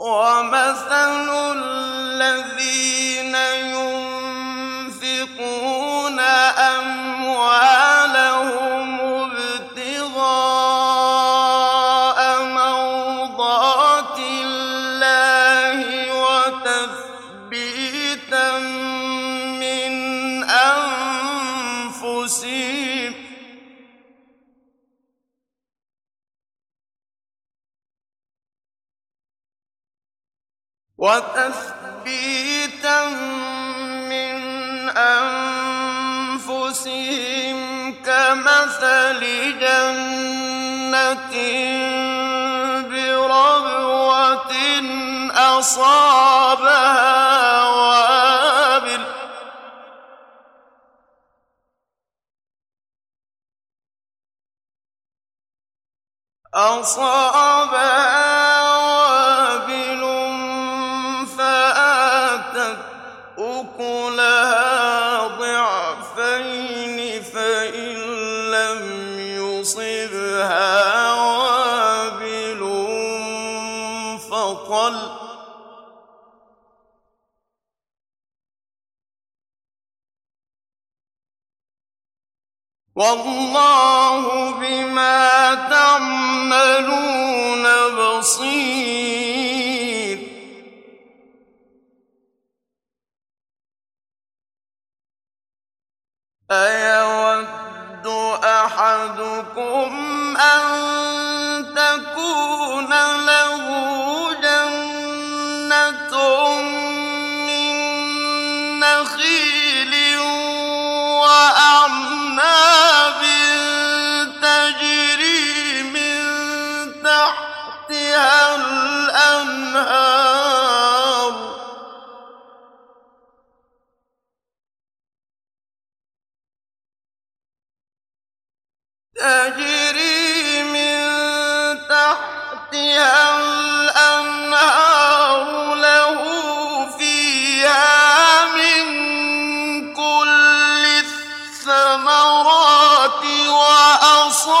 وَمَثَلُ الَّذِينَ يُنفِقُونَ أَمْوَالَهُمُ ابْتِغَاءَ مَرْضَاتِ اللَّهِ وَتَثْبِيتًا مِّنْ أَنفُسِهِمْ كَمَثَلِ جَنَّةٍ بِرَبْوَةٍ أَصَابَهَا وَابِلٌ وَاللَّهُ بِمَا تَعْمَلُونَ بَصِيرٌ. أَيَوَدُّ أَحَدُكُمْ أَن الْأَنْهَارُ لَهُ فِيهَا مِن كُلِّ الثَّمَرَاتِ وَأَصَابَهُ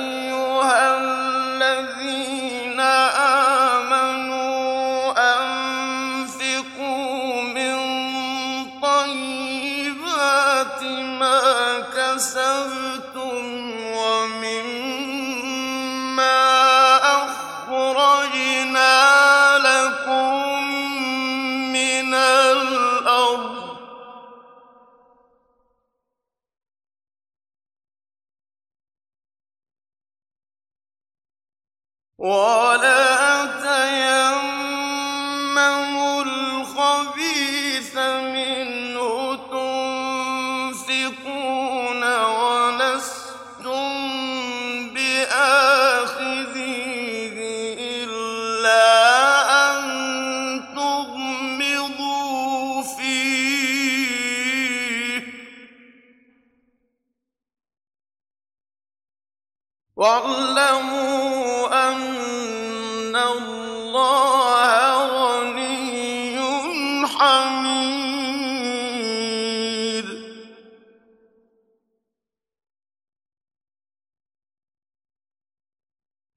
كَسَبْتُمْ وَمِمَّا أَخْرَجْنَا لَكُم مِّنَ الْأَرْضِ ۖ. وَلَا بِآخِذِيهِ إِلَّا أَن تُغْمِضُوا فِيهِ ۚ. وَاعْلَمُوا أَنَّ اللَّهَ غَنِيٌّ حَمِيدٌ.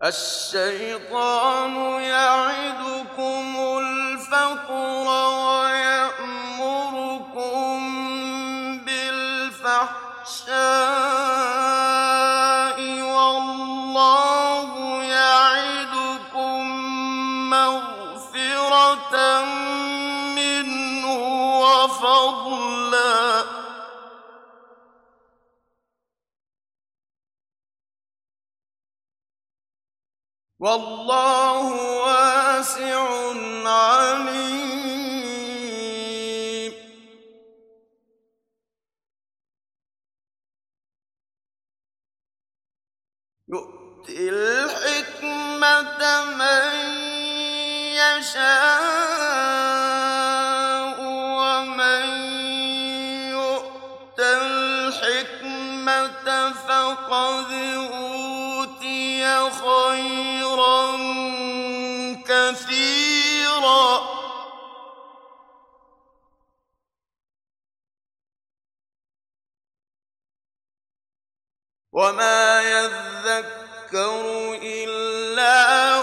الشيطان يعدكم الفقر ويأمركم بالفحشاء والله يعدكم مغفرة والله واسع عليم. يؤتي الحكمة من يشاء ومن يؤت الحكمة فقد أوتي خيرا. كثيرا. وما يذكر إلا